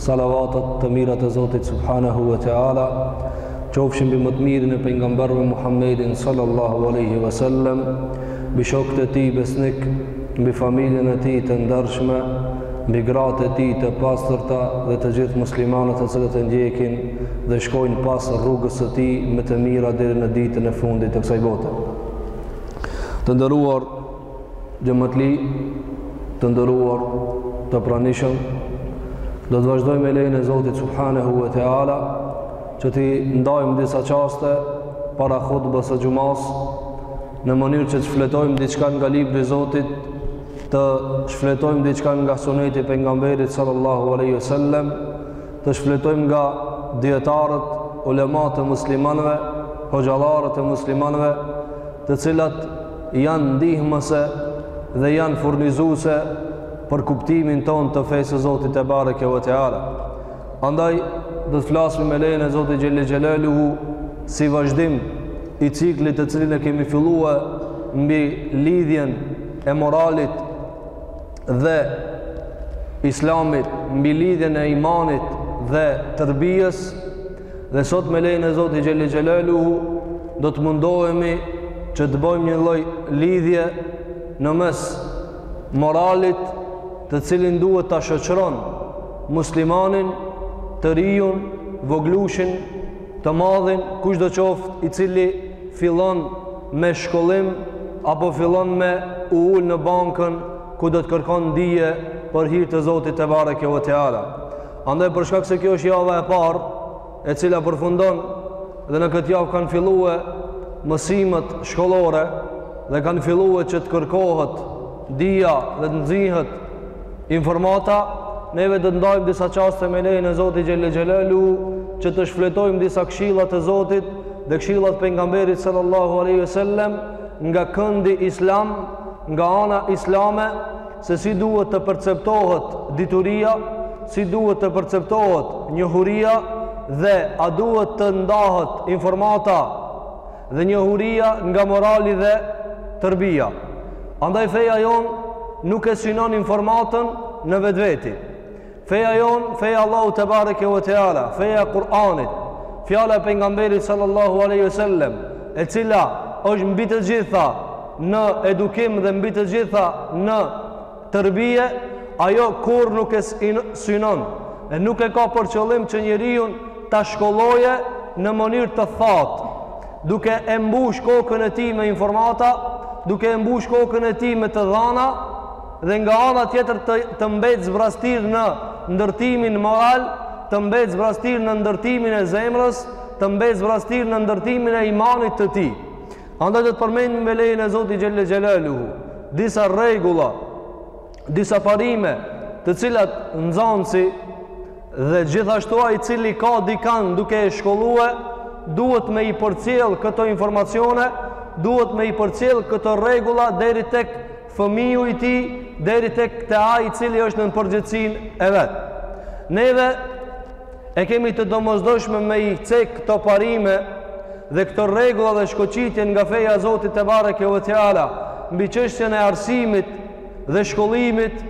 Salavatet të mirat e Zotit Subhanehu ve Teala Qofshin mbi më të mirin e pengamberve Muhammedin Sallallahu aleyhi ve sellem Mbi shokët e tij besnik Mbi familjen e tij të ndershme Mbi gratë e tij të pastërta Dhe të gjithë muslimanët të cilët e ndjekin Dhe shkojnë pas rrugës së tij Me të mira deri në ditën e fundit të kësaj bote Të nderuar Xhematli të nderuar të pranishëm do të vazhdojmë me lejen e Zotit Subhanehu ve Teala që t'i ndajmë disa çaste para hutbes së xhumasë në mënyrë që të shfletojmë diçka nga libri i Zotit të shfletojmë diçka nga suneti i pengamberit sallallahu aleyhi ve sellem të shfletojmë nga dijetarët ulematë e muslimanve hoxhallarët e muslimanve të cilat janë ndihmëse dhe janë furnizuese për kuptimin tonë të fesë së Zotit Tebareke ve Teala. Andaj, do të flasmi me lejen e Zotit Xhelle Xhelaluhu si vazhdim i ciklit të cilin e kemi fillua mbi lidhjen e moralit dhe islamit, mbi lidhjen e imanit dhe tërbijës, Dhe sot me lejen e Zotit Xhelle Xhelaluhu do të mundohemi që të bëjmë një lloj lidhje në mes moralit të cilin duhet ta shoqëron muslimanin të rijun vogëlushin të madhin kushdo qoftë i cili fillon me shkollim apo fillon me u ulë në bankën ku do të kërkon dije për hir të Zotit Tebareke ve Teala. Andaj për shkak se kjo është java e parë e cila përfundon dhe në këtë javë kanë filluar mësimet shkollore dhe kanë filluar që të kërkohet dija dhe të nxehet informata, neve do të ndajmë disa çaste me lejen e Zotit xhelle xhelaluhu që të shfletojmë disa këshilla të Zotit dhe këshilla të pejgamberit sallallahu alaihi wasallam nga këndi islam, nga ana islame se si duhet të perceptohet dituria, si duhet të perceptohet njohuria dhe a duhet të ndahet informata dhe njohuria nga morali dhe terbija. Andaj feja jonë nuk e synon informatën në vetveti. Feja jonë, feja e Allahut tebareke ve teala, feja e Kur'anit, fjala e pengamberit sallallahu aleyhi ve sellem, e cila është mbi të gjitha në edukim dhe mbi të gjitha në terbije, ajo kurrë nuk e synon, e nuk e ka për qëllim që njeriun ta shkollojë në mënyrë të thatë, duke e mbush kokën e tij me informata, duke e mbush kokën e tij me të dhana, Dhe nga ana tjetër të të mbet zbrazëtirë në ndërtimin moral, të mbet zbrazëtirë në ndërtimin e zemrës, të mbet zbrazëtirë në ndërtimin e imanit të tij. Andaj do të përmendim me lejen e Zotit xhelle xhelaluhu disa rregulla, disa parime, të cilat nxënësi dhe gjithashtu ai i cili ka dikan duke e shkollue, duhet me i përcjell këto informacione, duhet me i përcjell këto rregulla deri tek fëmiju i tij deri tek te ai i cili është nën përgjegjësinë e vet. Neve e kemi të domosdoshme me i cek këto parime dhe këto rregulla dhe shkoqitje nga feja e Zotit tebareke ue teala mbi çështjen e arsimit dhe shkollimit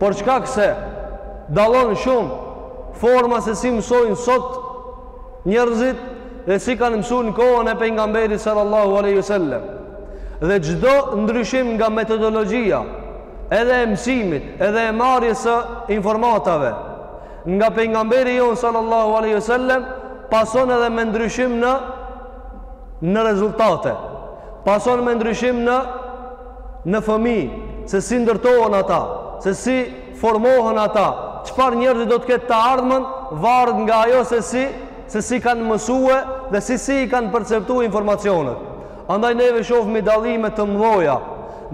për shkak se dallon shumë forma se si mësojnë sot Njerëzit dhe si kanë mësuar në kohën e pejgamberit sallallahu alaihi wasallam. Dhe çdo ndryshim nga metodologjia edhe e mësimit, edhe e marrjes së informatave nga pejgamberi jonë sallallahu alaihi wasallam pason edhe me ndryshim në në rezultate. Pason me ndryshim në në fëmijë, se si ndërtohen ata, se si formohen ata, çfarë njerëzit do të ketë të ardhmen, varet nga ajo se si, se si kanë mësue dhe si si i kanë perceptu informacionet. Andaj neve shofmi dallime të mdhoja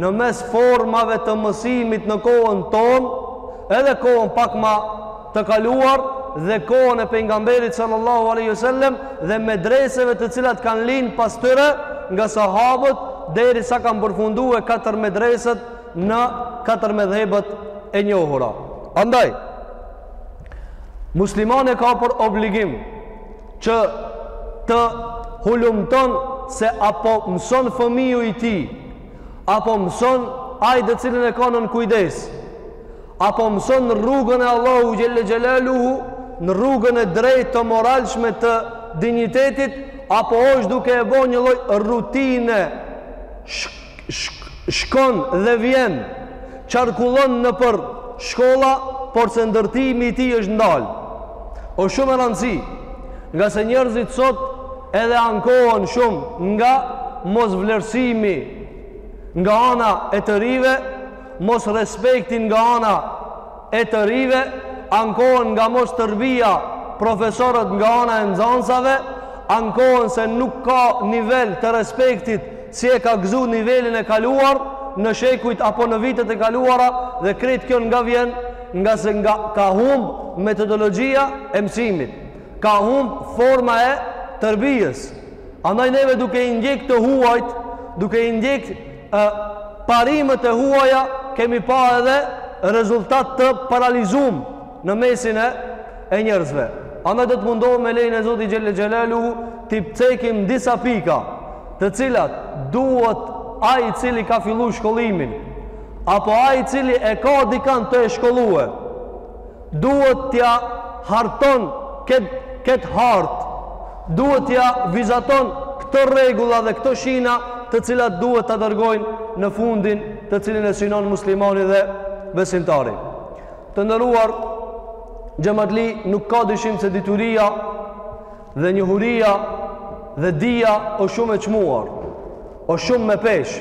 në mes formave të mësimit në kohën tonë, edhe kohën pak ma të kaluar dhe kohën e pejgamberit sallallahu alejhi ue sellem dhe medreseve të cilat kanë lind pas tyre nga sahabët derisa kanë përfundue katër medresat në katër medhhebet e njohura. Andaj, muslimani e ka për obligim që të hulumton se a po mëson fëmiju i tij, a po mëson ai të cilin e ka nën kujdes, a po mëson në rrugën e Allahu xhelle xhelaluhu, në rrugën e drejtë të moralshme të dinjitetit, apo është duke e bo një lloj rutine shkë, shkon dhe vjen, qarkullon nëpër shkolla, porse ndërtimi i tij është ndal. O shumë e rëndësi, ngase njerëzit sot edhe ankohen shumë nga mosvlerësimi nga ana e të rive, mosrespekti nga ana e të rive ankohen nga mostërbija profesorët nga ana e nxënësave ankohen se nuk ka nivel të respektit si e ka gëzu nivelin e kaluar në shekujt apo në vitet e kaluara dhe krejt kjo nga vjen ngase ka humb metodologjia e mësimit ka humb forma e tërbijës andaj neve duke i ndjek të huajt duke i ndjek e parimet e huaja kemi pa edhe rezultat të paralizum në mesin e e njerëzve andaj do të mundohem me lejnë e Zotit Xhelle Xhelaluhu t'i cekim disa pika të cilat duhet ai i cili ka fillu shkollimin apo ai i cili e ka dikan të e shkollume Duhet t'ia harton ket këtë hartë, duhet t'ia vizaton këto rregulla dhe këto shina të cilat duhet ta dërgojnë në fundin të cilin e synon muslimani dhe besimtari. Të nderuar xhamatli nuk ka dyshim se dituria dhe njohuria dhe dija është shumë e çmuar, është shumë me peshë.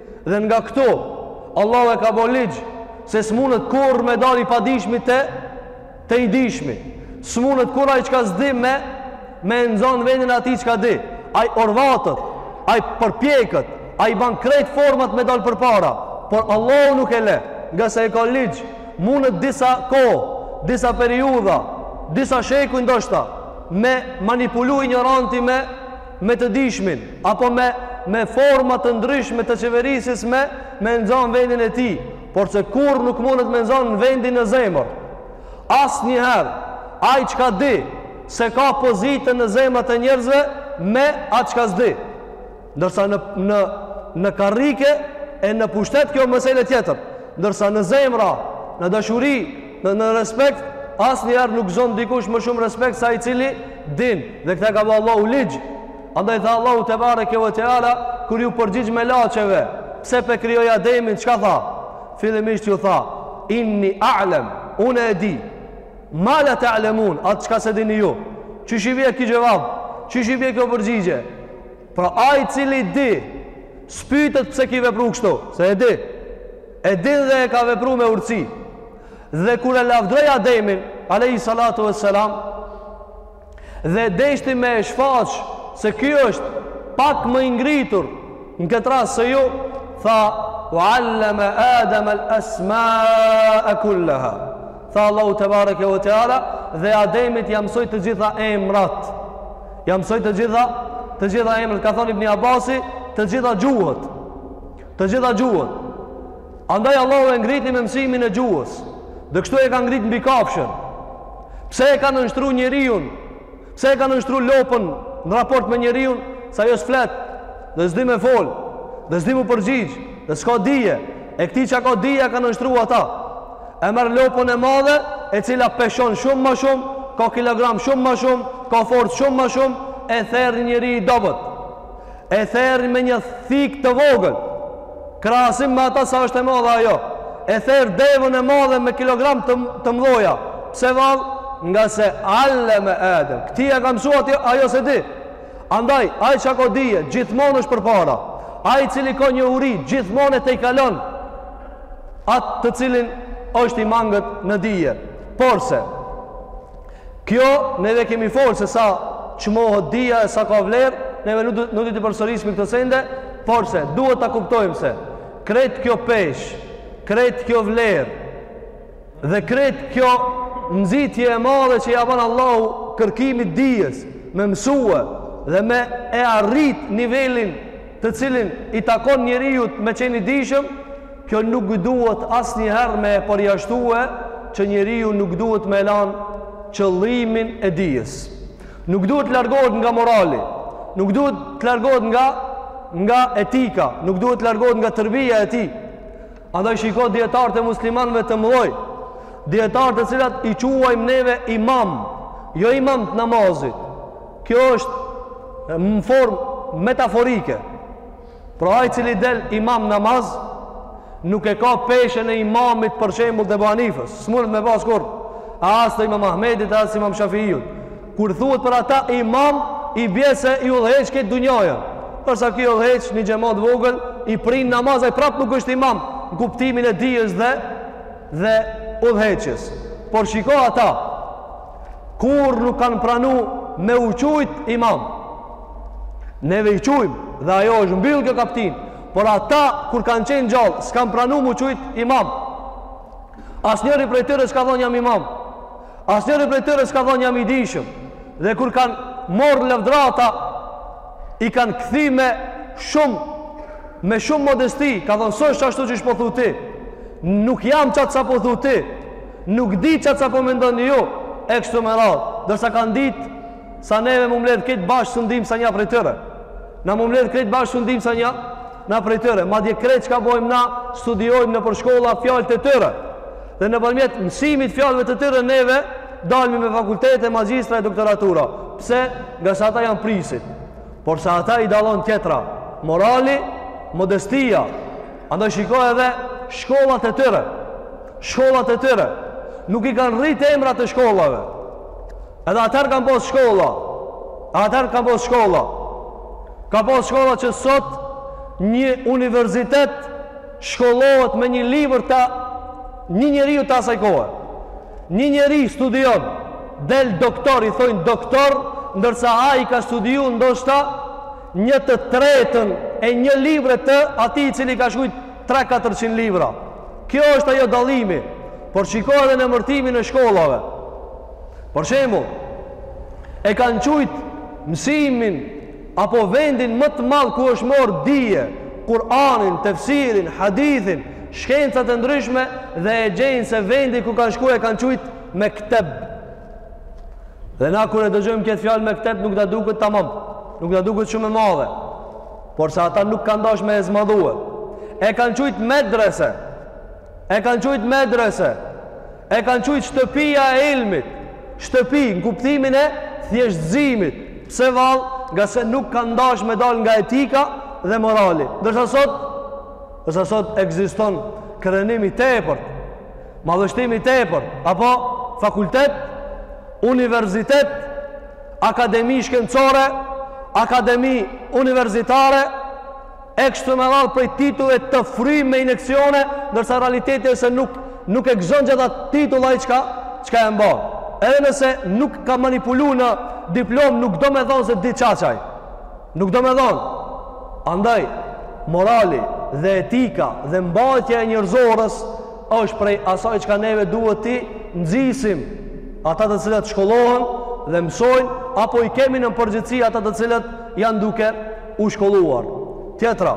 Dhe nga këtu, Allahu e ka bo ligj se s'munet kurrë me dal i padijshmi te, te i dijshmi. S'munet kurrë ai çka s'di me, me nxon vendin atij çka di. Ai orvatet, ai përpjeket, ai ban krejt format me dal përpara. Por Allahu nuk e le, ngase e ka ligj, munet disa kohë, disa periudha, disa shekuj ndoshta, me manipulu injoranti me, me të dijshmin apo me me forma të ndryshme të qeverisjes me me nxan vendin e tij, porse kurrë nuk mundet me nxan vendin në zemër. Asnjëherë ai çka di s'e ka pozitën në zemrat e njerëzve me atë çka s'di. Ndërsa në në në karrike e në pushtet kjo mesele tjetër, ndërsa në zemra, në dashuri, Në, në respekt, asnjëherë nuk zon dikush më shumë respekt se ai i cili din. Dhe këta e ka ba Allahu ligj. Andaj tha Allahu tebareke ve teala, kur iu përgjigj melaqeve, pse p'e krijoj Ademin, çka tha? Fillimisht iu tha, inni a'lem, unë e di, ma la ta'lemun, atë çka s'e dini ju. Qysh i bje kjo xhevab, qysh i bje kjo përgjigje? Pra ai i cili di, s'pytet pse ki vepru kështu, se e di. E din dhe e ka vepru me urtësi. Dhe kur e lavdëroi Ademin, alejhi salatu ve selam, dhe deshti me e shfaq se ky është pak më i ngritur në këtë rast se ju, tha, ue alleme Ademel esmae kulleha. Tha Allahu tebareke ve teala, dhe Ademit ia msoi të gjitha emrat. Ia msoi të gjitha, të gjitha emrat. Ka thonë Ibni Abasi, të gjitha gjuhët. Të gjitha gjuhët. Andaj Allahu e ngriti me mësimin e gjuhës. Dhe kështu e ka ngrit mbi kafshën. Pse e ka nënshtru njeriun? Pse e ka nënshtru lopën në raport me njeriun? Se ajo s'flet, dhe s'di me fol, dhe s'di m'u përgjigj, dhe s'ka dije. E këtij çka ka dije ia ka nënshtru ata. E merr lopën e madhe, e cila peshon shumë ma shumë, ka kilogram shumë ma shumë, ka forcë shumë ma shumë, e ther njeriu i dobët. E therr me një thikë të vogël, krahasim me ata sa është e madhe ajo. E therr devën e madhe me kilogram të mdhoja. Pse vallë? Ngase alleme Adem. Këtij ia ka mësua, ajo s'e di. Andaj, ai që ka dije, gjithmonë është përpara. Ai cili ka njohuri, gjithmonë e tejkalon atë të cilin është i mangët në dije. Porse, Kjo neve e kemi folë se sa çmohet dija e sa ka vlerë, neve nuk do të përsërismi këto sende, porse duhet ta kuptojmë se krejt kjo peshë, krejt kjo vlerë dhe krejt kjo nxitje e madhe që ja bën Allahu kërkimit dijes, me mësue dhe me e arrit nivelin të cilin i takon njeriut me qenë i dijshëm, Kjo nuk duhet asnjëherë me e përjashtue që njeriu nuk duhet me lanë qëllimin e dijes. Nuk duhet të largohet nga morali, nuk duhet të largohet nga nga etika, nuk duhet të largohet nga tërbija e tij. Andaj shiko dijetarët e muslimanëve të mdhoj, dijetarët të cilat i quajmë neve imam, jo imam të namazit. Kjo është në formë metaforike. Pra ai cili del imam namaz nuk e ka peshën e imamit për shembull Ebu Hanifës, s'mundet me pas kurrë as të Imam Ahmedit as të Imam Shafiut. Kur thuhet për ata imam i bje se i udhëheq këtë dunjojën. Porse ky udhëheq një xhemat vogël i prin në namaz ai prap nuk është imam në kuptimin e dijes dhe dhe udhëheqjes. Por shiko ata kurrë nuk kanë pranu me u qujt imam neve i qujmë dhe ajo është mbyllë kjo kaptinë por ata kur kanë qenë gjallë s'kanë pranu me u qujt imam asnjëri prej tyre s'ka thonë jam imam asnjëri prej tyre s'ka thonë jam i dijshëm dhe kur kanë morr lavdërata i kanë kthy me shumë me shumë modesti, ka thonë, s'osht ashtu qysh po thu ti, nuk jam qaq sa po thu ti, Nuk di qaq sa po mendoni ju, e kështu me radhë, ndërsa kanë ditë sa neve m'u mledh krejt bashkë s'un dim sa nja prej tyre. Na m'u mledh krejt bashkë s'un dim sa nja prej tyre. Madje krejt çka bojmë na, studiojmë nëpër shkolla fjalët e tyre. Dhe nëpërmjet mësimit fjalëve të tyre neve, dalmi me fakultete, magjistra e doktoratura. Pse? Ngase ata janë prijsit. Porse ata i dallon tjetra, morali, modestia, andoj shikoj edhe shkollat e tyre. shkollat e tyre nuk i kanë rrit emrat e shkollave edhe atëherë kanë pas shkolla atëherë kanë pas shkolla ka pas shkolla që sot një universitet shkollohet me një libër të një njeriu të asaj kohe një njeri studion del doktor i thojnë doktor ndërsa ai ka studiu ndoshta një të tretën e një libri të atij i cili ka shkrujt tre-katërqind libra. Kjo është ai dallimi, por shiko edhe në emërtimin e shkollave. Për shembull, e kanë qujt mësimin apo vendin më të madh ku është marrë dije, Kur'anin, tefsirin, hadithin, shkencat e ndryshme dhe e gjejnë se vendi ku kanë shku e kanë qujt mekteb. Dhe na kur e dëgjojmë këtë fjalë mekteb nuk na duket tamam, nuk na duket shumë e madhe. Porse ata nuk kanë dasht me e zmadhue. E kanë qujt medrese. E kanë qujt medrese. E kanë qujt shtëpia e ilmit. Shtëpi në kuptimin e thjeshtëzimit. Pse vallë, ngase nuk kanë dasht me dalë nga etika dhe morali. Ndërsa sot, ndërsa sot ekziston krenim i tepërt, madhështim i tepërt, apo fakultet, universitet, akademi shkencore, akademi universitare, e kështu me radhë prej titujve të frym me injeksione, ndërsa realiteti është se nuk, nuk e gëzon qat titull ai çka, çka e mban. Edhe nëse nuk ka manipulu në diplomë, nuk do me thonë se di diçka ai. Nuk do me thonë. Andaj, morali dhe etika dhe mbajtja e njerëzores, është prej asaj çka neve duhet t'i nxisim ata të cilët shkollohen dhe mësojnë, apo i kemi në përgjegjësi ata të cilët janë duke u shkolluar. Tjetra,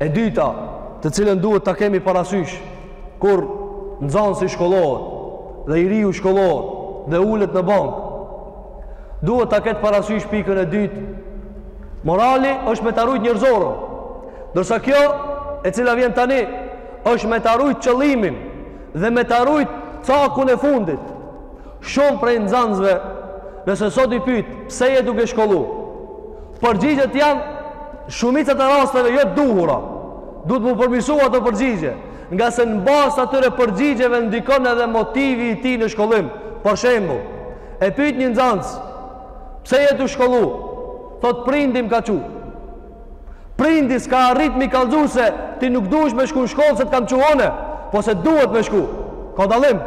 e dyta, të cilën duhet ta kemi parasysh, kur nxanësi shkollohet, dhe i riu shkollohet, dhe ulet në bankë, duhet ta ketë parasysh pikën e dytë, morali është me ta rujt njerëzoren, Ndërsa kjo e cila vjen tani është me ta rujt qëllimin dhe me ta rujt cakun e fundit. Shumë prej nxënësve, nëse sot i pyet pse je duke shkollu, përgjigjet janë shumicën e rasteve jo të duhura. Duhet m'u përmirësu ato përgjigje, ngase në bazë të atyre përgjigjeve ndikon edhe motivi i tij në shkollim. Për shembull, e pyet një nxënës, pse je duke shkollu? Thotë prindi m'ka çu. Prindi s'ka arrit me i kallzu se ti nuk dush me shku në shkollë se të kam çu unë, po se duhet me shku. Ka dallim.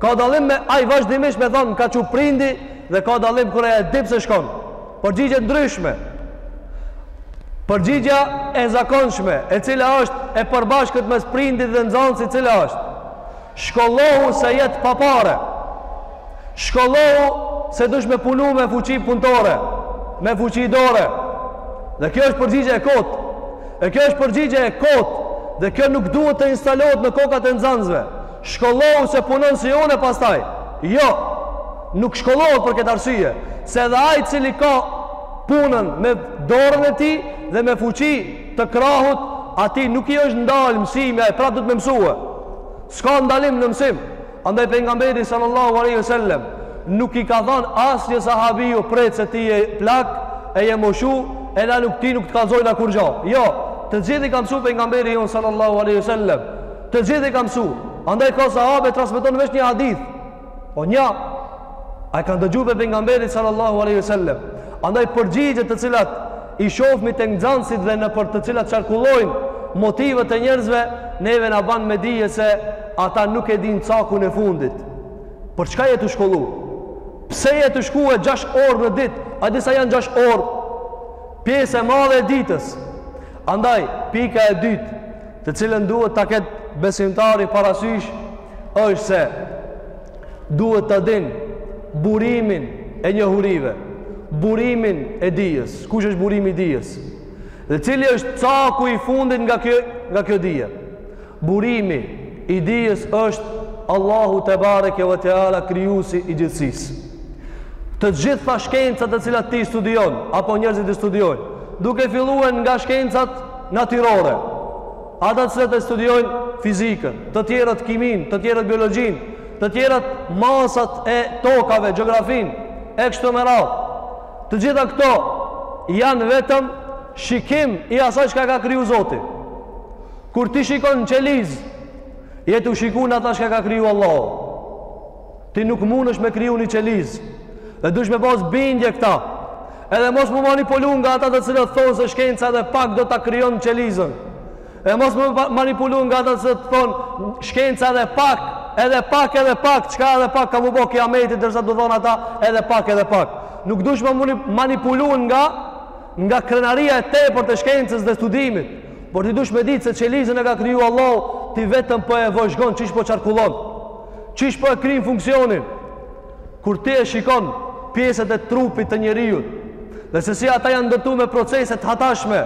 Ka dallim me ai vazhdimisht me thonë më ka çu prindi dhe ka dallim kur ai e din pse shkon. Përgjigje të ndryshme. Përgjigja e zakonshme, e cila është e përbashkët mes prindit dhe nxansit, cila është. Shkollohu se jet pa pare. Shkollohu se dush me punu me fuqi punëtore, me fuqi dore. Dhe kjo është përgjigje e kotë. E kjo është përgjigje e kotë. Dhe kjo nuk duhet të instalohet në kokat e nxansve. Shkollohu se punon si unë e pastaj. Jo. Nuk shkollohet për këtë arsye, se edhe ai i cili ka punën me dorën e tij dhe me fuqi të krahut, atij nuk i është ndalë mësimi, ai prapë do t'me msu. S'ka ndalim në mësim. Andaj pejgamberi sallallahu alaihi wasallam nuk i ka thënë asnjë sahabiu pret se ti je plak e je moshu e na nuk ti nuk të kallzojna kurgjo. Jo, të gjithë i ka msu pejgamberi jonë sallallahu alaihi wasallam. Të gjithë i ka msu. Andaj ka sahabe transmeton veç një hadith. Po nja e ka dëgju pe pejgamberit sallallahu alaihi wasallam. Andaj përgjigjet të cilat i shohmi tek nxansit dhe nëpër të cilat qarkullojnë motivet e njerëzve, neve na ban me dije se ata nuk e dinë cakun e fundit. Për çka je tu u shkollu? Pse je tu shku 6 orë në ditë? A di sa janë 6 orë? Pjesë e madhe e ditës. Andaj, pika e dytë, të cilën duhet ta ketë besimtari parasysh, është se duhet ta din burimin e njohurive, burimin e dijes, kush është burimi i dijes, dhe cili është caku i fundit nga kjo, nga kjo dije. Burimi i dijes është Allahu tebareke ve teala krijuesi i gjithësisë. Të gjitha shkencat të cilat ti studion apo njerëzit i studiojnë, duke filluar nga shkencat natyrore, Ata të cilët e studiojnë fizikën, të tjerët kiminë, të tjerët biologjinë, të tjerët masat e tokave, gjeografinë e kështu me radhë. Të gjitha këto janë vetëm shikim i asaj çka ka kriju Zoti. Kur ti shikon në qelizë, je tu shiku në ata çka ka kriju Allahu. Ti nuk mundesh me kriju një qelizë. Dhe dush me pas bindje këta. Edhe mos m'u manipulu nga ata të cilët thonë se shkenca edhe pak do ta krijon qelizën. E mos m'u manipulu nga ata të cilët thonë shkenca edhe pak, edhe pak, edhe pak, çka edhe pak ka m'u bo kiameti, derisa të thonë ata edhe pak, edhe pak. Nuk dush m'u manipulu nga, nga krenaria e tepërt e shkencës dhe studimit. Por ti dush me ditë se qelizën e ka kriju Allahu, ti vetëm po e vëzhgon qysh po qarkullon. Qysh po e kryjnë funksionin? Kur ti e shikon pjesët e trupit të njeriut, dhe se si ata janë ndërtu me procese të hatashme,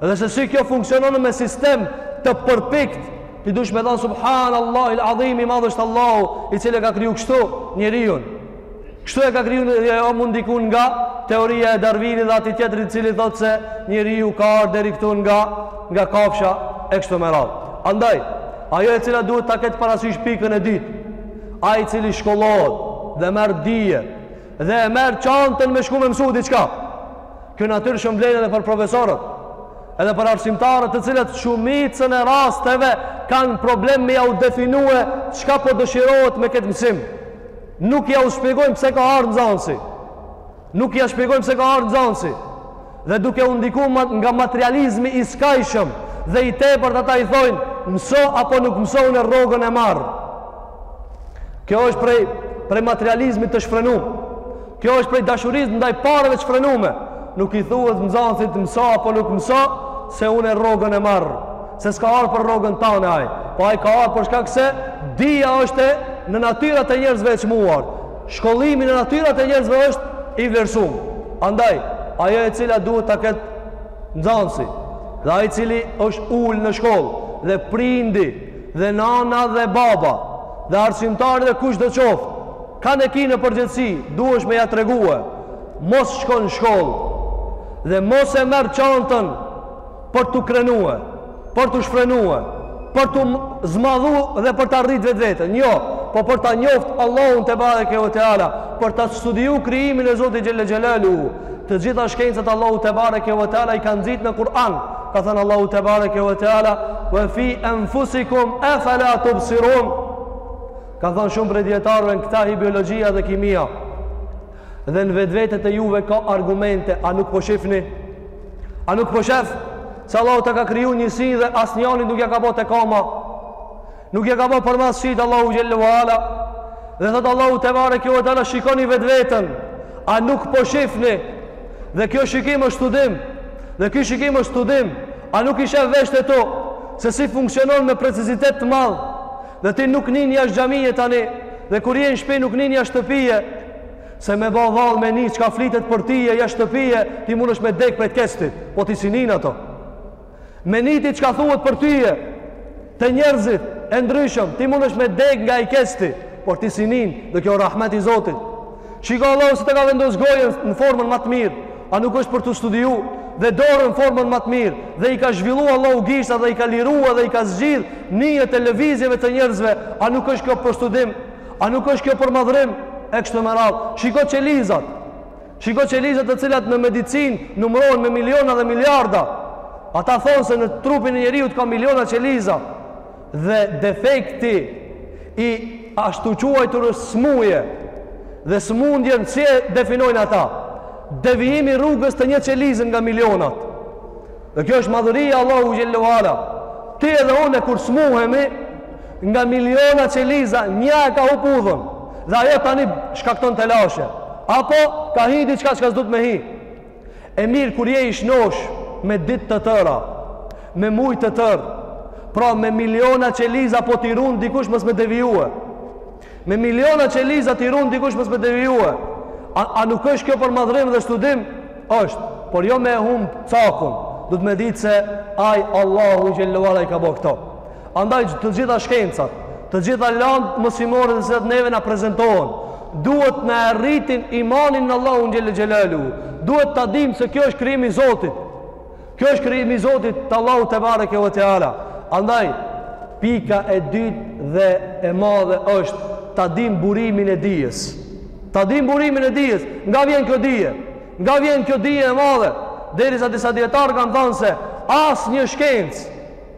dhe se si kjo funksionon me sistem të përpikt, ti duhesh me thanë subhanallahil adhim, i madh është Allahu i cili e ka kriju kështu njeriun. Kështu e ka kriju dhe jo m'u ndiku nga teoria e Darwinit dhe atij tjetrit i cili thotë se njeriu ka ardh deri këtu nga, nga kafsha e kështu me radhë. Andaj, ajo e cila duhet ta ketë parasysh pikën e dytë, ai i cili shkollohet dhe merr dije dhe e merr çantën me shku me mësu diçka. Kjo natyrshëm vlen edhe për profesorët, edhe për arsimtarët të cilët shumicën e rasteve kanë problem me jau definue çka po dëshirohet me këtë mësim. Nuk jau shpjegojmë pse ka ardh nxansi. Nuk ja shpjegojmë pse ka ardh nxansi. Dhe duke u ndiku nga materializmi i skajshëm dhe i tepërt ata i thojnë, mso apo nuk mso unë rrogën e marr. Kjo është prej prej materializmit të shfrenum. Kjo është prej dashurisë ndaj pareve të shfrenume. Nuk i thuhet nxansit mso apo nuk mso se unë rrogën e marr. Se s'ka ardh për rrogën tane ai, po ai ka ardh për shkak se dija është në natyrat e njerëzve e çmuar. Shkollimi në natyrat e njerëzve është i vlerësum. Andaj, ajo e cila duhet ta ketë nxansi dhe ai i cili është ul në shkollë dhe prindi dhe nana dhe baba dhe arsimtari dhe kushdo qoftë kan e ki në përgjegjësi, duhesh me ja tregue, mos shkon në shkollë dhe mos e merr çantën për t'u krenue, për t'u shfrenue, për t'u zmadhu dhe për ta rrit vetveten. Jo, po për ta njoftë Allahun tebareke ve teala, për ta studiu krijimin e Zotit xhel-le xhelaluhu. Të gjitha shkencat Allahu tebareke ve teala i ka nxitë në Kur'an. Ka thanë Allahu tebareke ve teala, ve fi enfusikum efela tubsirun. Ka thanë shumë prej dijetarëve në këta hi biologjia dhe kimia. Dhe në vetvetet e juve ka argumente, a nuk po shifni? A nuk po shef? Se Allahu ta ka kriju një sy dhe asnjanit nuk ja ka bo te kama. Nuk ja ka bo përmas sytë Allahu xhel-le ve ala. Dhe thotë Allahu tebareke ve teala shikoni vetveten. A nuk po shifni? Dhe kjo shikim është studim. Dhe kjo shikim është studim. A nuk i shef veshtë e tu? Se si funksionon me precizitet të madh? Dhe ti nuk nin jashtë xhamije tani, dhe kur je në shpi nuk nin jashtë shtëpie, se me ba vallë me ni çka flitet për tye jashtë shtëpie, ti munesh me dek prej kestit, po ti s'i nin ato. Me ni ti çka thuhet për tye te njerëzit e ndryshëm, ti munesh me dek nga i kesti, por ti s'i nin, dhe kjo rahmet i Zotit. Shiko Allahu se të ka vendos gojën në formën ma të mirë, a nuk është për t'u studiu, dhe dorën në formën ma të mirë, dhe i ka zhvillu Allahu gishta dhe i ka lirua dhe i ka zgjidhë nyjet e lëvizjeve të njerëzve, a nuk është kjo për studim, a nuk është kjo për madhërim, e kështu me radhë. Shiko qelizat, shiko qelizat të cilat në medicinë numrohen me miliona dhe miliarda, ata thonë se në trupin e njeriut ka miliona qeliza, dhe defekti i ashtuquajtur është smuje dhe sëmundjen si e definojnë ata devijimi i rrugës të një qelize nga milionat dhe kjo është madhëria e Allahut xhelle ue ala ti edhe unë e kur smuhemi nga miliona qeliza një e ka hup udhën dhe ajo tani shkakton telashe apo ka hi diçka çka s'duhet me hi E mirë kur je i shnosh me ditë të tëra, me muj të tërë, pra me miliona qeliza po t'i run dikush mos me devijue. Me miliona qeliza t'i run dikush mos me devijue. A, a nuk është kjo për madhërim dhe studim? është, por jo me humb cakun. Duhet me ditë se ai Allahu xhelle ue ala i ka bo këto. Andaj të gjitha shkencat, të gjitha landët mësimore të cilat neve na prezentohen, duhet na e rritin imanin në Allahun xhelle xhelaluhu duhet ta dimë se kjo është krijimi i Zotit, kjo është krijimi i Zotit të Allahut tebareke ue teala. Andaj, pika e dytë dhe e madhe është ta dimë burimin e dijes. Ta dimë burimin e dijes, nga vjen kjo dije? Nga vjen kjo dije e madhe? Derisa disa dijetarë kanë thanë se asnjë shkencë,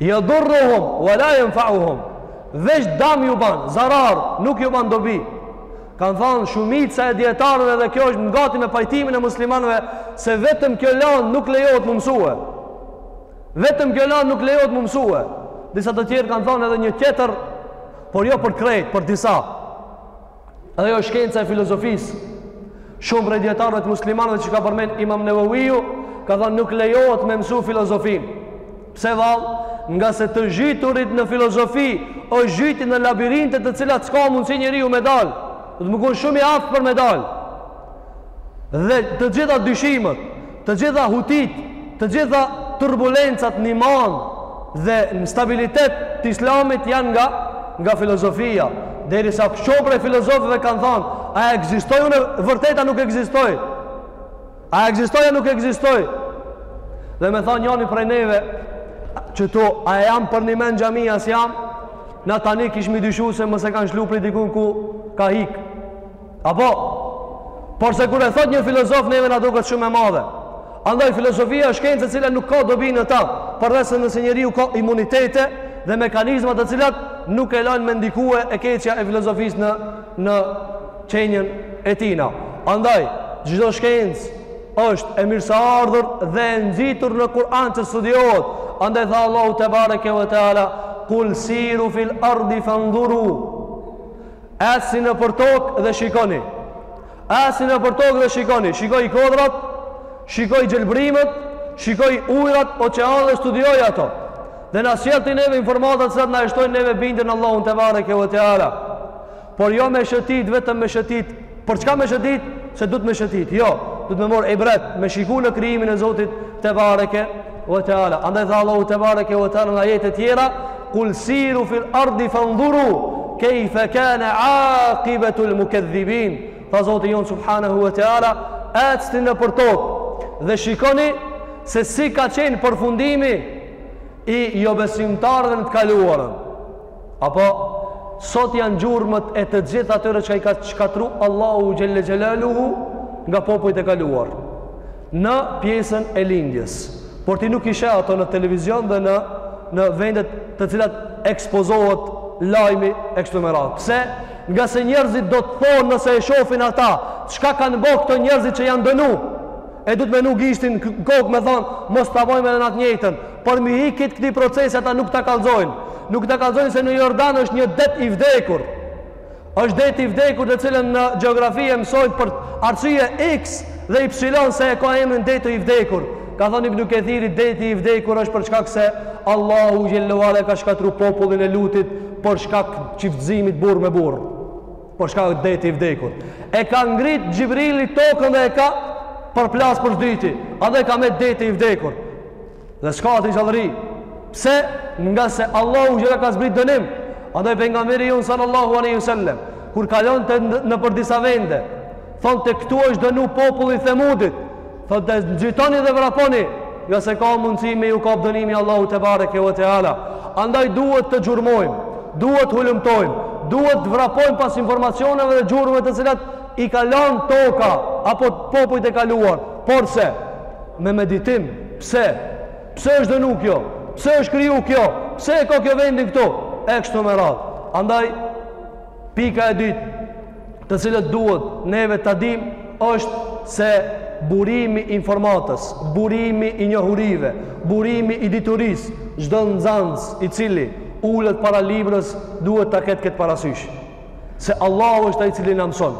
Yadurruhum wa la yanfa'uhum. Veç dam ju ban, zarar, nuk ju ban dobi. Kanë thanë shumica e dijetarëve dhe kjo është ngati me pajtimin e muslimanëve se vetëm kjo landë nuk lejohet me u mësue. Vetëm kjo landë nuk lejohet me u mësue. Disa të tjerë kanë thanë edhe një tjetër, por jo për krejt, për disa. E ajo shkenca e filozofisë. Shumë prej dijetarëve të muslimanëve që ka përmend imam Neveviu, ka thanë nuk lejohet me mësu filozofinë. Pse vallë? Ngase të zhyturit në filozofi, është zhytje në labirinte të cilat s'ka mundësi njeriu me dalë. Duhet me u konë shumë i aftë për me dalë. Dhe të gjitha dyshimet, Të gjitha hutitë, të gjitha turbulencat në iman dhe në stabilitet të Islamit janë nga nga filozofia, derisa shumë prej filozofëve kanë thanë, a ekzistoj unë vërtet a nuk ekzistoj. A ekzistoj a nuk ekzistoj? Dhe me thanë njani prej neve qëtu a jam përnjëmend n'xhami a s'jam, na tani kishim dyshu se mos e kanë zhlu prej dikun ku ka hik. Apo, por se kur e thot një filozof neve na duket shumë e madhe. Andaj filozofia është shkencë e cila nuk ka dobi në ta, përveç nëse njeriu ka imunitete dhe mekanizma të cilat nuk e lajnë me ndikue e keqja e filozofisë në, në qenien e tina. Andaj çdo shkencë është e mirëseardhur dhe e nxitur në Kur'an të studiohet. Andaj tha Allahu tebareke ve teala, "Kul siru fil ardi fendhuru." Ecni nëpër tokë dhe shikoni. Ecni nëpër tokë dhe shikoni. Shikoi kodrat, shikoi gjelbrimet, shikoi ujrat, oqeanet dhe studioi ato. Dhe na sjell ti neve informata të cilat na e shtojnë neve bindjen n'Allahun tebareke ve teala. Por jo me shëtit, vetëm me shëtit Por çka me shëtit? Se duhet me shëtit. Jo, duhet me mor ibret, me shiku në krijimin e Zotit tebareke ve teala. Andaj tha Allahu tebareke ve teala në ajete tjera, kul siru fil ardi fendhuru, kejfe kane akibetul mukedhibin. Tha Zoti jonë subhanahu ve teala, ecni nëpër tokë dhe shikoni se si ka qenë përfundimi i jobesimtarëve në të kaluarën. Apo, sot janë gjurmët e të gjithë atyre që i ka shkatru Allahu Xhele Xhelaluhu nga popujt e kaluar, në pjesën e lindjes. Por ti nuk i sheh ato në televizion dhe në, në vendet të cilat ekspozohet lajmi e kështu me radhë. Pse? Ngase njerëzit do të thonë nëse e shofin ata, çka kanë bo këto njerëzit që janë dënu, e duhet me vnu gishtin n'kokë me thonë, mos ta bojmë edhe na të njëjtën, Por m'i ik këtij procesi ata nuk ta kallzojnë. Nuk ta kallzojnë se në Jordan është një det i vdekur. Është deti i vdekur të cilën në gjeografi e mësojnë për arsye X dhe Y se e ka emrin deti i vdekur. Ka thënë Ibn Kethiri deti i vdekur është për shkak se Allahu xhele ve ala ka shkatru popullin e Lutit për shkak çiftëzimit burrë me burrë. Për shkak deti i vdekur. E ka ngrit Xhibrili tokën dhe e ka përplas për dyti. Andaj ka met deti i vdekur. Dhe s'ka aty gjallëri. Pse? Ngase Allahu gjera ka zbrit dënim. Andaj Pejgamberi jonë salallahu alejhi ve selem, kur kalonte nëpër disa vende, thonte këtu është dënu populli i Themudit. Thonte nxitoni dhe vraponi, ngase ka mundësi me ju kap dënimi i Allahut tebareke ve teala. Andaj duhet të gjurmojmë, duhet hulumtojmë, duhet të vrapojmë pas informacioneve dhe gjurmëve të cilat i ka lanë toka apo popujt e kaluar. Porse me meditim, pse? Pse është dënu kjo? Pse është kriju kjo? Pse e ka kjo vendin këtu? E kështu me radhë. Andaj Pika e dytë, të cilët duhet neve ta dimë, është se burimi i informatës, burimi i njohurive, burimi i diturisë, çdo nxans i cili ulet para librës duhet ta ketë këtë parasysh. Se Allahu është ai i cili na mëson.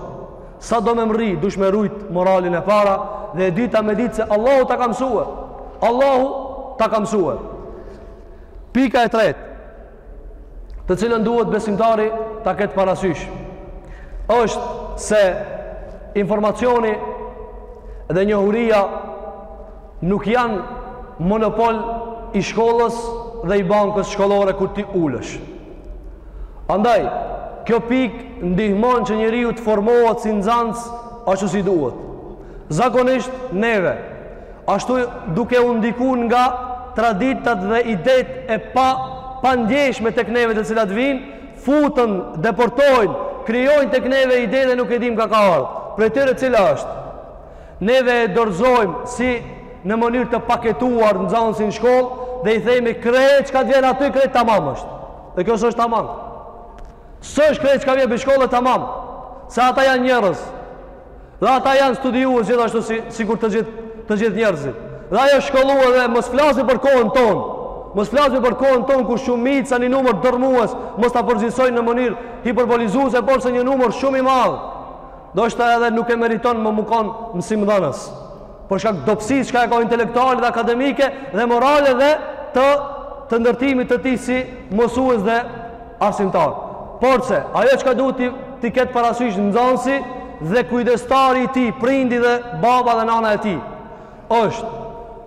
Sa do me mrri, duhesh me rujt moralin e para dhe e dyta me ditë se Allahu ta ka mësuar. Allahu ta ka mësuar. Pika e tretë, të cilën duhet besimtari ta ketë parasysh është se informacioni dhe njohuria nuk janë monopol i shkollës dhe i bankës shkollore kur ti ulësh. Andaj, kjo pikë ndihmon që njeriu të formohet si nxans ashtu si duhet. Zakonisht, neve, Ashtu duke u ndiku nga traditat dhe idetë e pa pandjeshme tek neve të cilat vijnë, futen, depërtojnë, krijojnë tek neve ide dhe nuk e dimë ka ka ardhë. Prej tyre cila është? Neve e dorëzojmë si në mënyrë të paketuar nxansin në shkollë dhe i themi krejt çka të vjen aty krejt tamam është. Dhe kjo s'është tamam. S'është krejt çka vjen prej shkolle tamam. Se ata janë njerëz. Dhe ata janë studiues gjithashtu si sikur të gjithë të gjithë njerëzit. Dhe a jo shkollu edhe mos flasim për kohën tonë. Mos flasim për kohën tonë ku shumica një numër dërrmues mos ta përgjithësojmë në mënyrë hiperbolizuese, por se një numër shumë i madh. Ndoshta edhe nuk e meriton me u kon mësimdhënës. për shkak dobësisë çka e ka intelektuale dhe akademike dhe morale dhe të të ndërtimit të tij si mësues dhe arsimtar. Porse, ajo çka duhet t'i t'i ketë parasysh nxansi dhe kujdestari i tij, prindi dhe baba dhe nana e tij, është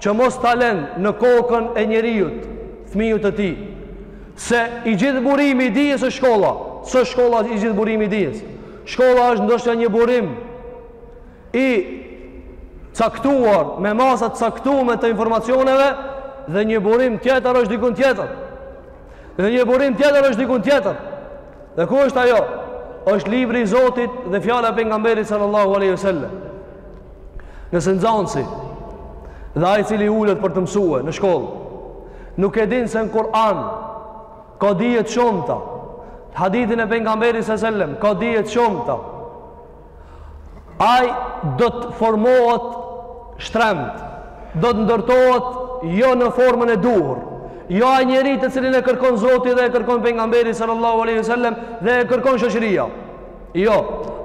që mos ta lënë në kokën e njeriut fmijut të tij. Se i gjithë burimi i dijes është shkolla, s'është shkolla i gjithë burimi i dijes. Shkolla është ndoshta një burim i caktuar me masa të caktume të informacioneve dhe një burim tjetër është dikun tjetër. Dhe një burim tjetër është dikun tjetër. Dhe ku është ajo? Është libri i Zotit dhe fjala e pejgamberit sallallahu alaihi wasallam. Nëse nxansi dhe ai i cili ulet për të mësuar në shkollë, nuk e din se në Kur'an ka dije të shumta. Hadithin e pejgamberit sallallahu alaihi wasallam ka dije të shumta. Ai do të formohet shtrembtë, do të ndërtohet jo në formën e duhur. Jo ai njeri të cilin e kërkon Zoti dhe e kërkon pejgamberi sallallahu alaihi wasallam dhe e kërkon shoqëria. Jo.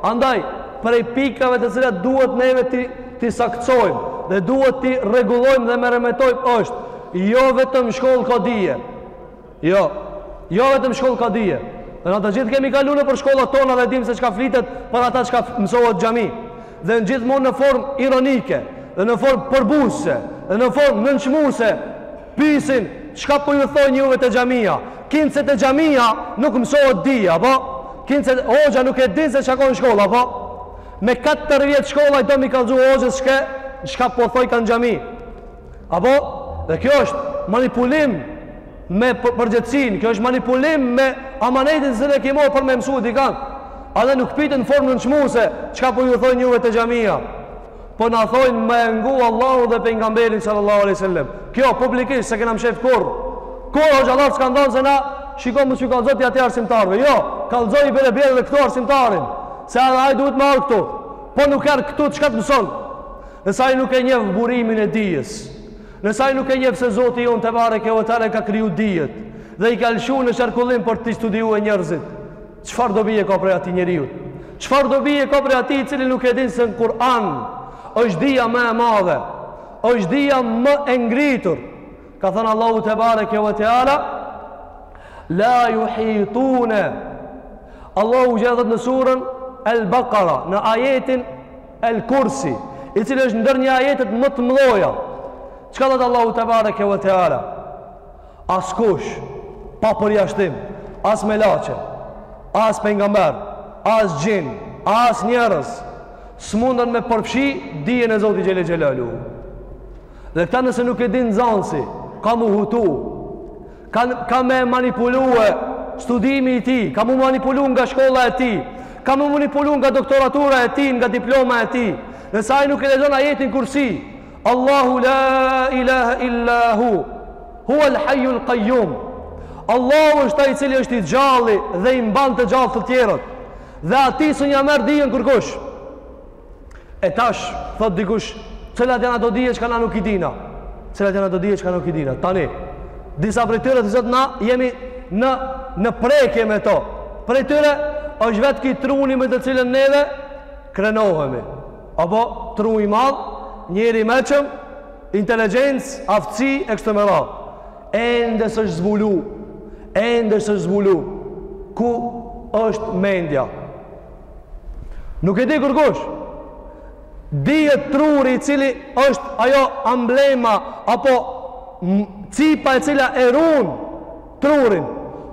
Andaj prej pikave të cilat duhet neve t'i t'i saktësojmë dhe duhet t'i rregullojmë dhe meremetojmë është jo vetëm në shkollë ka dije, Jo, jo vetëm shkollë ka dije. Dhe na të gjithë kemi kalu nëpër shkollat tona dhe dimë se çka flitet për ata çka mësohet n'xhami. Dhe gjithmonë në formë ironike, dhe në formë përbuzëse, dhe në formë nënçmuese, pysin çka po ju thojnë juve te xhamia. Kinse te xhamia nuk mësohet dija, apo? Kinse hoxha nuk e din se çka ka n'shkolla, apo? Me 4 vjet shkollë ai do me i kallzu hoxhës çka, çka po thojkan n'xhami. Apo, dhe kjo është manipulim me përgjegjësinë, kjo është manipulim me amanetin se ne e kemi për me mësue dikan. Ai edhe nuk pytë në formë nënçmuese, çka po ju thojnë juve te xhamia. Po na thojnë me ngu Allahun dhe pejgamberin sallallahu alejhi ve sellem. Kjo publikisht s'e kena mshef kurrë. Kurrë hoxhallarë s'kanë thanë se na shiko mos i kallzo ti atij arsimtarit. Jo, kallzoji bre, bjere edhe këtu arsimtarin. Se edhe ai duhet me ardhë këtu. Po nuk erdh këtu, çka të mëson? Nëse ai nuk e njeh burimin e dijës, nëse ai nuk e njeh se Zoti jonë tebareke ve teala i ka kriju dijet dhe i ka lëshu në qarkullim për t'i studiue njerëzit, çfarë dobie ka prej atij njeriut? Çfarë dobie ka prej atij i cili nuk e din se në Kur'an është dija më e madhe, është dija më e ngritur. Ka thënë Allahu tebareke ve teala La juhitune Allahu, gjendet në surën El Bakara në ajetin El Kursi, i cili është ndër një ajetet më të mëdhaja. Çka thotë Allahu tebareke ve teala? Askush pa përjashtim, as melaqe, as pejgamber, as xhin, as njerëz, s'munden me përfshi dijen e Zotit xhel-le xhelaluhu. Dhe këtë nëse nuk e din nxanësi, ka m'u hutu. Ka, ka me manipulue studimi i tij, ka m'u manipulu nga shkolla e tij, ka m'u manipulu nga doktoratura e tij, nga diploma e tij, nëse ai nuk e lexon ajetin kursi, Allahu la ilaha illa hu, hu al hajju al kajjum, Allahu është ai i cili është i gjalli dhe i mban të gjallë të tjerët, dhe atij s'e ia merr dijën kërkush. E tash, thotë dikush, cilat janë ato dije çka na nuk i dina? Cilat janë ato dije çka na nuk i dina? Tani, disa prej tyre që sot na jemi në, në prekje me to. Prej tyre është vetë ky truni me të cilën neve krenohemi. Apo tru i madh, njeri i meçëm, inteligencë, aftësi, e kështu me radhë. Ende s'është zbulu, ende s'është zbulu, ku është mendja? Nuk e di kurkush. Dihet truri i cili është ajo amblema apo cipa e cila e run trurin,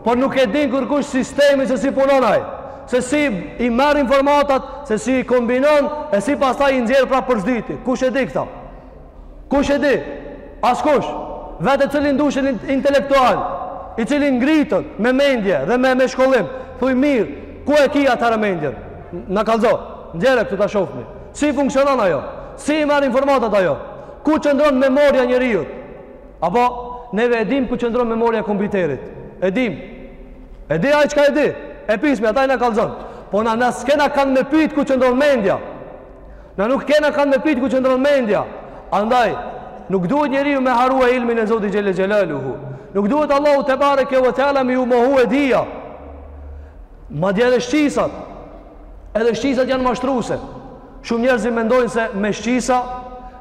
por nuk e din kurkush sistemin se si punon ai, se si i merr informatat, se si i kombinon e si pastaj i nxjerr prapë për së dyti. Kush e di këta? Kush e di? Askush. Vete cilin dush intelektual, i cili ngritet me mendje dhe me, me shkollim, thuj mirë, ku e ki atëherë mendjen? Na kallzo, nxjerre këtu ta shofmi. Si funksionon ajo? Si i merr informatat ajo? Ku qëndron memoria e njeriut? Apo, neve e dim ku qëndron memoria e kompjuterit? E dim. E di ai çka e di, e pysmi ata, ai na kallzon. Po na na s'kena kan me pytë ku qëndron mendja. Na nuk kena kan me pytë ku qëndron mendja. Andaj, nuk duhet njeriu me harrue ilmin e Zotit xhel-le xhelaluhu. Nuk duhet Allahut tebareke ve teala me ju mohue dija. Madje edhe shqisat. Edhe shqisat janë mashtruse. Shumë njerëz mendojnë se me shqisa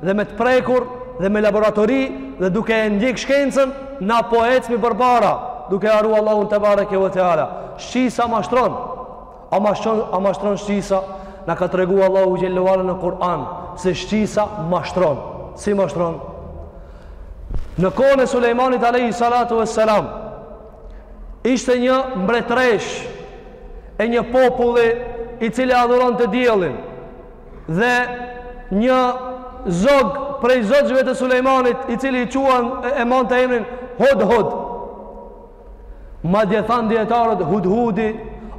dhe me të prekur dhe me laboratori dhe duke e ndjek shkencën na po ecmi përpara duke harru Allahun tebareke ve teala. Shqisa mashtron. A mashtron, a mashtron shqisa? Na ka tregu Allahu xhel-le ve ala në Kur'an, se shqisa mashtron. Si mashtron? Në kohën e Sulejmanit alejhi salatu ve selam, ishte një mbretëreshë e një populli i cili adhuronte diellin dhe një zog prej zogjve të Sulejmanit i cili i quan e, e mante emrin hudhud Madje thanë dijetarët hudhudi,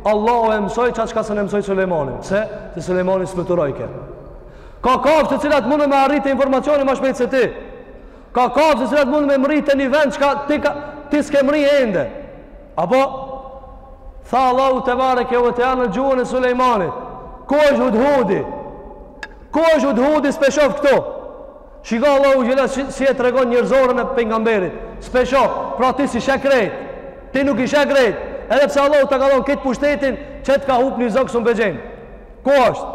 Allahu e mësoi ça çka s'e mësoi Sulejmanin. Pse, se Sulejmani s'fluturojke. Ka kafshë të cilat munden me arrit te informacioni ma shpejtë se ti. Ka kafshë të cilat munden me mrri te një vend çka ti, ka, ti s'ke mrri ende. Apo, tha Allahu tebareke ve teala në gjuhën e Sulejmanit. Ku është hudhudi? Ku është hudhudi s'p'e shof këtu? Shiko Allahu xhel-le ala si, si e tregon njerëzoren e pejgamberit. S'p'e shoh, pra ti s'i sheh krejt. Ti nuk i sheh krejt. Edhe pse Allahu ta ka dhonë këtë pushtetin, qe të ka hup një zog s'un p'e gjen. Ku është?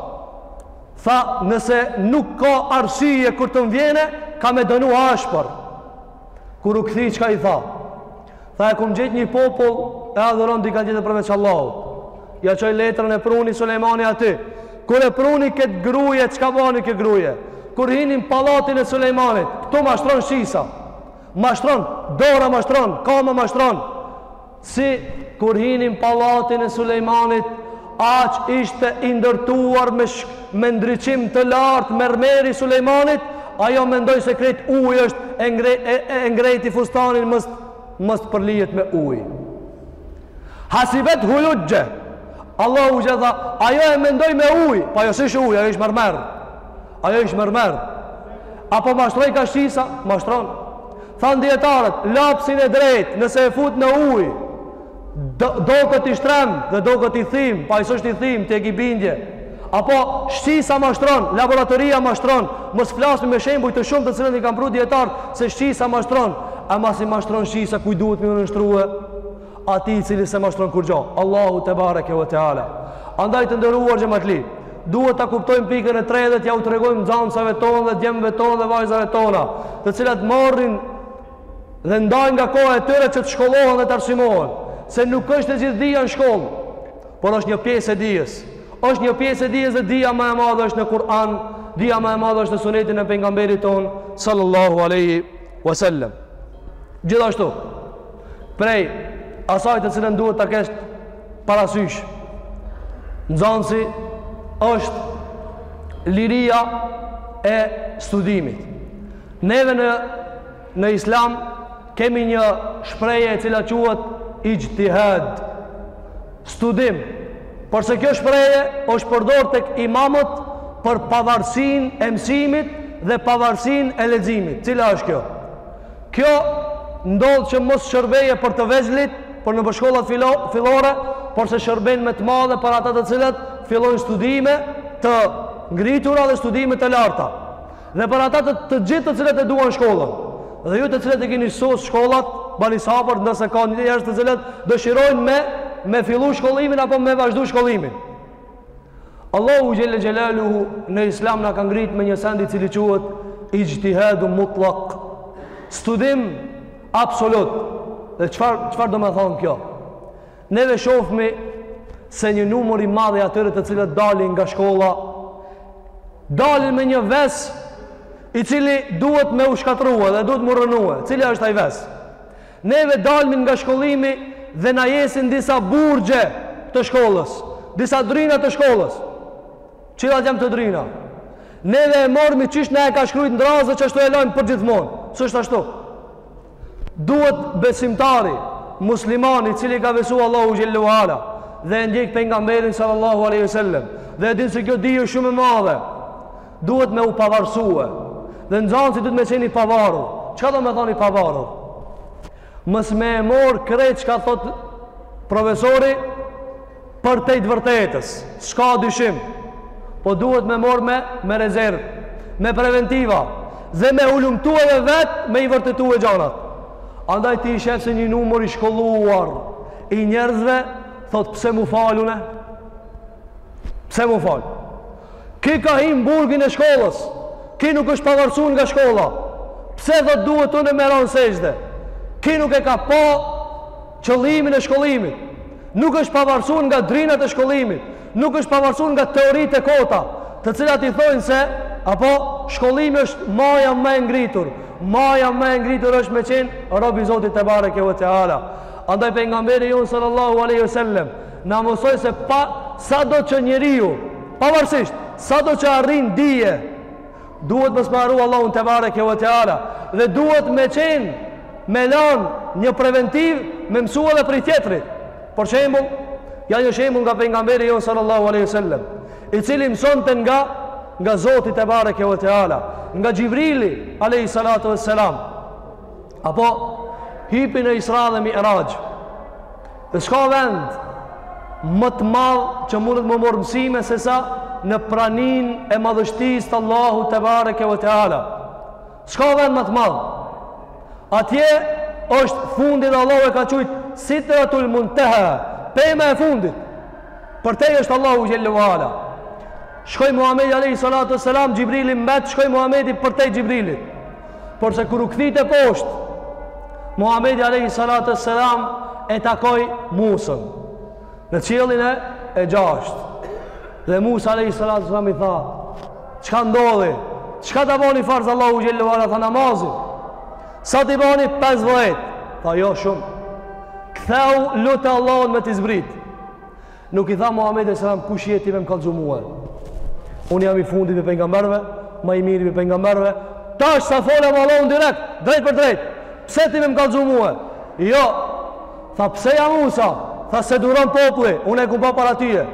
Tha, nëse nuk ka arsyje kur të m'vjen, e kam me dënu ashpër. Kur u kthy, çka i tha? Tha e kum gjetë një popull e adhuron dikën tjetër përveç Allahut. Ja çoi letrën e pruni Sulejmani aty. Kur e pruni kët gruje, çka bani kjo gruje? Kur hini në pallatin e Sulejmanit, këtu mashtron shqisa. Mashtron, dora mashtron, kama mashtron. Si kur hini në pallatin e Sulejmanit, Aq ishte i ndërtuar me me ndriçim të lartë mermeri i Sulejmanit, ajo mendoi se krejt ujë është e ngre e, e, e ngrejti fustanin mos t', mos t'përlyhet me ujë. Hasibethu luxhxhe, Allahu i tha, ajo e mendoi me ujë, po ajo s'ish ujë, ajo ish mermer, ajo ish mermer, a po mashtrojka shqisa, mashtron, thanë dijetarët, lapsin e drejtë, nëse e fut në ujë, Do, doket i shtrem dhe doket i thim, po ai s'është i thim, të e ki bindje. Apo, shqisa mashtron, laboratoria mashtron, mos flasmi me shembuj të shumë të cilët i kanë pru dijetarët, se shqisa mashtron, e masi mashtron shqisa, kujt duhet m'iu nënshtrue, atij i cili s'e mashtron kurgjo, Allahu tebareke ve teala. Andaj të nderuar xhematli, duhet ta kuptojmë pikën e tretë dhe t'jau tregojmë nxansave tonë dhe djemve tonë dhe vajzave tona, të cilat morrin dhe ndajnë nga koha e tyre që të shkollohen dhe të arsimohen, se nuk është e gjithë dija në shkollë, por është një pjesë e dijes. është një pjesë e dijes dhe dija ma e madhe është në Kur'an, dija ma e madhe është në sunetin e pejgamberit tonë sallallahu alaihi wasallam. Gjithashtu, prej asaj të cilën duhet ta kesh parasysh, nxansi është liria e studimit. Neve në në Islam kemi një shprehje e cila quhet ixhtihad. Studim. Porse kjo shprehje është përdor tek imamët për pavarësinë e mësimit dhe pavarësinë e leximit. Cila është kjo? Kjo ndodh që mos shërbeje për të vegjlit, për nëpër shkollat fillo, fillore, porse shërben me të madhe për ata të cilët fillojnë studime të ngritura dhe studime të larta. Dhe për ata të të gjithë të cilët e duan shkollën. Dhe ju të cilët i keni sos shkollat, bani sabër, nëse ka njerëz të cilët dëshirojnë me me fillu shkollimin apo me vazhdu shkollimin. Allahu xhelle xhelaluhu në Islam na ka ngrit me një send i cili quhet ixhtihadu mutlak. Studim absolut. Dhe çfarë çfarë do me thon kjo? Neve shohmi se një numër i madh i atyre të cilët dalin nga shkolla dalin me një ves i cili duhet me u shkatërrue dhe duhet me u rrënue. Cili është ai ves? Neve dalmi nga shkollimi dhe na jesin disa burgje të shkollës, disa dryna të shkollës. Cilat janë ato dryna? Neve e mormi qysh na e ka shkrujt n'drrasë qashtu e lajmë për gjithmonë. S'është ashtu. Duhet besimtari musliman i cili ka besuar Allahu xhelle ve ala dhe e ndjek pejgamberin sallallahu alaihi wasallam dhe e din se kjo dije është shumë e madhe. Duhet me u pavarësue. Dhe nxansi duhet me qenë i pavarur. Çka do me thon i pavarur? Mos me e morr krejt çka thotë profesori Përtej të vërtetës, s'ka dyshim, po duhet me morr me, me rezervë, me preventiva, dhe me hulumtu edhe vetë me i vërtetue gjanat. Andaj ti i shef se një numër i shkolluar i njerëzve, thotë pse m'u fal unë? Pse m'u falë? Ky ka hi n'burgin e shkollës, ky nuk është pavarësu nga shkolla, pse dhe duhet të në meron sejtë, ky nuk e ka pa qëllimin e shkollimit. Nuk është pavarësuar nga drinat e shkollimit, nuk është pavarësuar nga teoritë e kota, të cilat i thonë se apo shkollimi është maja më e ngritur. Maja më e ngritur është me qenë rob i Zotit tebareke ve teala. Andaj pejgamberi jonë sallallahu alaihi wasallam na mësoi se pa sado që njeriu, pavarësisht sado që arrin dije, Duhet mos me harru Allahun tebareke ve teala dhe duhet me qenë me lanë një preventiv me mësu edhe prej tjetrit. Për shembull, ja një shembull nga pengamberi jonë sallallahu aleyhi sallem, i cili mësonte nga, nga Zoti tebareke ve teala, nga Xhibrili aleyhi salatu ve selam, apo hipi në Isra dhe Miraxh. Dhe s'ka vend më të madh që mundet me morr mësime sesa në praninë e madhështisë të Allahu tebareke ve teala. S'ka vend më të madh. Atje është fundi dhe Allahu e ka qujtë Sidretul Munteha, pema e fundit. Përtej është Allahu xhel-le ve ala. Shkoi Muhammedi a.s. Xhibrili mbet, shkoi Muhammedi përtej Xhibrilit. Porse kur u kthy teposhtë, Muhamedi alayhi salatu selam e takoi Musën në qiellin e e gjashtë. Dhe Musa alayhi salatu selam i tha: "Çka ndodhi? Çka ta bani farz Allahu xhel-le ve ala?" Tha namazin. Sa t'i bani? 50. Tha jo shumë. Ktheu lute Allahun me t'i zbrit. Nuk i tha Muhamedi selam kush je ti me më kallxu mua. Unë jam i fundit prej pejgamberëve, më i miri prej pejgamberëve. Tash sa fola me Allahun direkt, drejt për drejt. Pse ti me më kallxu mua? Jo. Tha pse ja Musa? Tha s'e duron populli, unë e kom pa para teje.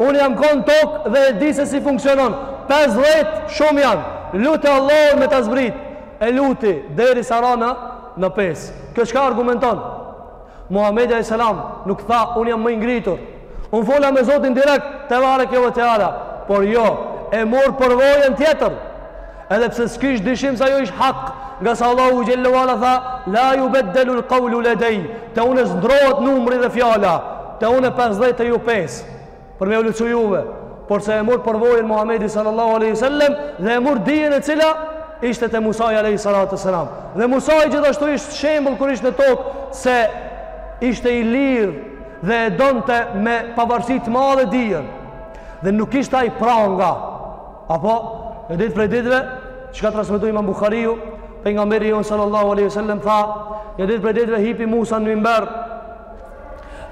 Unë jam kon n'tokë dhe e di se si funksionon. 50 shumë janë. Lute Allahun me ta zbrit. E luti derisa ranë në pesë. Kjo çka argumenton? Muhamedi alayhis salam nuk tha un jam më i ngritur. Un fola me Zotin direkt tebareke ve teala, por jo e mor përvojën tjetër. Edhe pse s'kish dyshim se ajo ish hak, ngase Allahu xhel-le ve ala tha la yubaddalu alqawlu ladai, te unë s'ndrohet numri dhe fjala, te unë 50 te ju 5. për me u lehtësu juve, porse e mor përvojën Muhamedi sallallahu alaihi wasallam dhe e mor dijen e cila ishte te Musa alaihi salatu wasalam. Dhe Musai gjithashtu ishte shembull kur ishte në tokë se ishte i lirë dhe e donte me pavarësi të madhe dijen. Dhe nuk ishte ai pranga. Apo një ditë prej ditëve, çka transmetoi Imam Buhariu, pejgamberi jonë sallallahu alaihi wasallam tha, një ditë prej ditëve hipi Musa në mimber,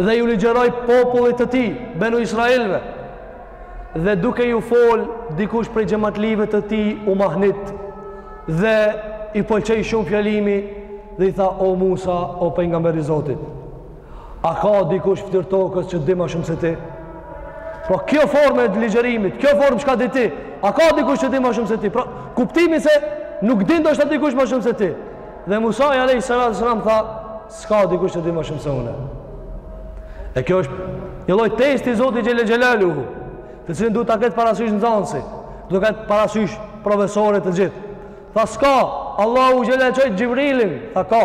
dhe iu ligjëroi popullit të tij, benu Israelve, dhe duke iu fol dikush prej xhematlive të tij u mahnit, dhe i pëlqeu shumë fjalimi, dhe i tha o Musa, o pejgamber i Zotit, a ka dikush n'fytyrë t'tokës që di ma shumë se ti? Pra kjo formë e ligjërimit, kjo formë çka di ti, a ka dikush që di ma shumë se ti? Pra, kuptimi se nuk din ndoshta dikush ma shumë se ti. Dhe Musai alejhi salatu selam tha, S'ka dikush që di më shumë se unë. E kjo është një lloj testi i Zotit xhel-le xhelaluhu, të cilin duhet ta ketë parasysh nxanësi, duhet ta ketë parasysh profesori, të gjithë. Tha s'ka, Allahu xhel-le e çoi Xhibrilin, tha ka.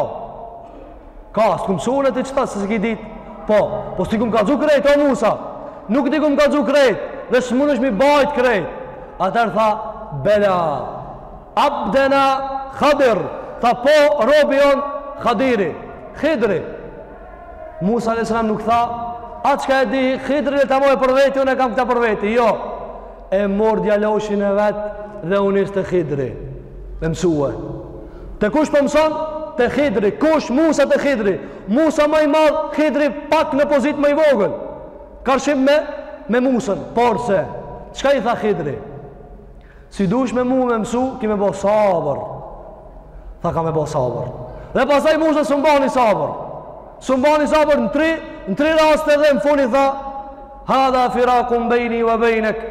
Ka, s'ki msu ende ti qëta, se s'i ki ditë. Po, po s't'i kum kallzu krejt, o Musa, nuk t'i kum kallzu krejt, dhe s'mundesh m'i bajtë krejt. Atëherë tha, bela, Abduna Hadir, tha po robi jonë Hadiri, Hidri. Musa a.s. nuk tha, a çka e di Hidri le ta majë për veti, unë i kam këta për veti, jo. E mori djaloshin e vet dhe u nis te Hidri, me mësue. Te kush po mëson? Te Hidri, kush Musa te Hidri? Musa ma i madh, Hidri pak në pozitë ma i vogël. Karshi me, me Musën, porse, çka i tha Hidri? Si dojsh me mu me mësu, ki me bo sabër. Tha kam me bo sabër. Dhe pastaj Musa s'mbani sabër. S'mbani sabër në tri, në tri raste dhe n'fund i tha, hadha firaku bejni ve bejnik.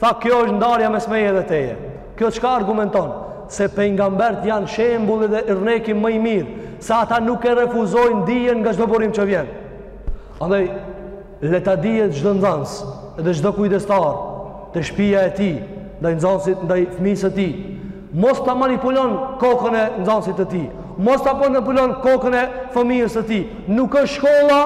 Tha kjo është ndarja mes meje dhe teje. Kjo çka argumenton? Se pejgamberët janë shembulli dhe yrneki më i mirë. Se ata nuk e refuzojnë dijen nga çdo burim që vjen. Andaj, Le ta dijë çdo nxanës dhe çdo kujdestar te shpija e tij, ndaj nxanësit, ndaj fëmijës së tij, mos ta manipulon kokën e nxanësit të tij, mos ta manipulon kokën e fëmijës së tij. Nuk është shkolla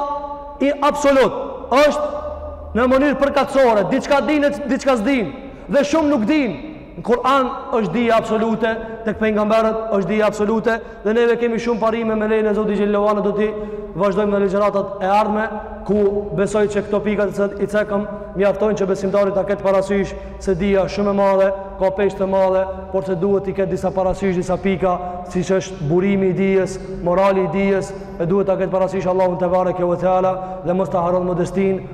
i absolut. Është në mënyrë përkatësore, diçka dinë, diçka s'dinë dhe shumë nuk dinë. Në Kur'an është dija absolute, tek pejgamberët është dija absolute dhe neve kemi shumë parime me lejen e Zotit xhel-le ve ala do t'i vazhdojmë në ligjëratat e ardhme ku besoj që këto pika të cilat i cekëm mjaftojnë që besimtari ta ketë parasysh se dija është shumë e madhe, ka peshë të madhe, porse duhet t'i ketë disa parasysh, disa pika, siç është burimi i dijes, morali i dijes, e duhet ta ketë parasysh Allahun tebareke ve teala dhe mos ta harron modestinë,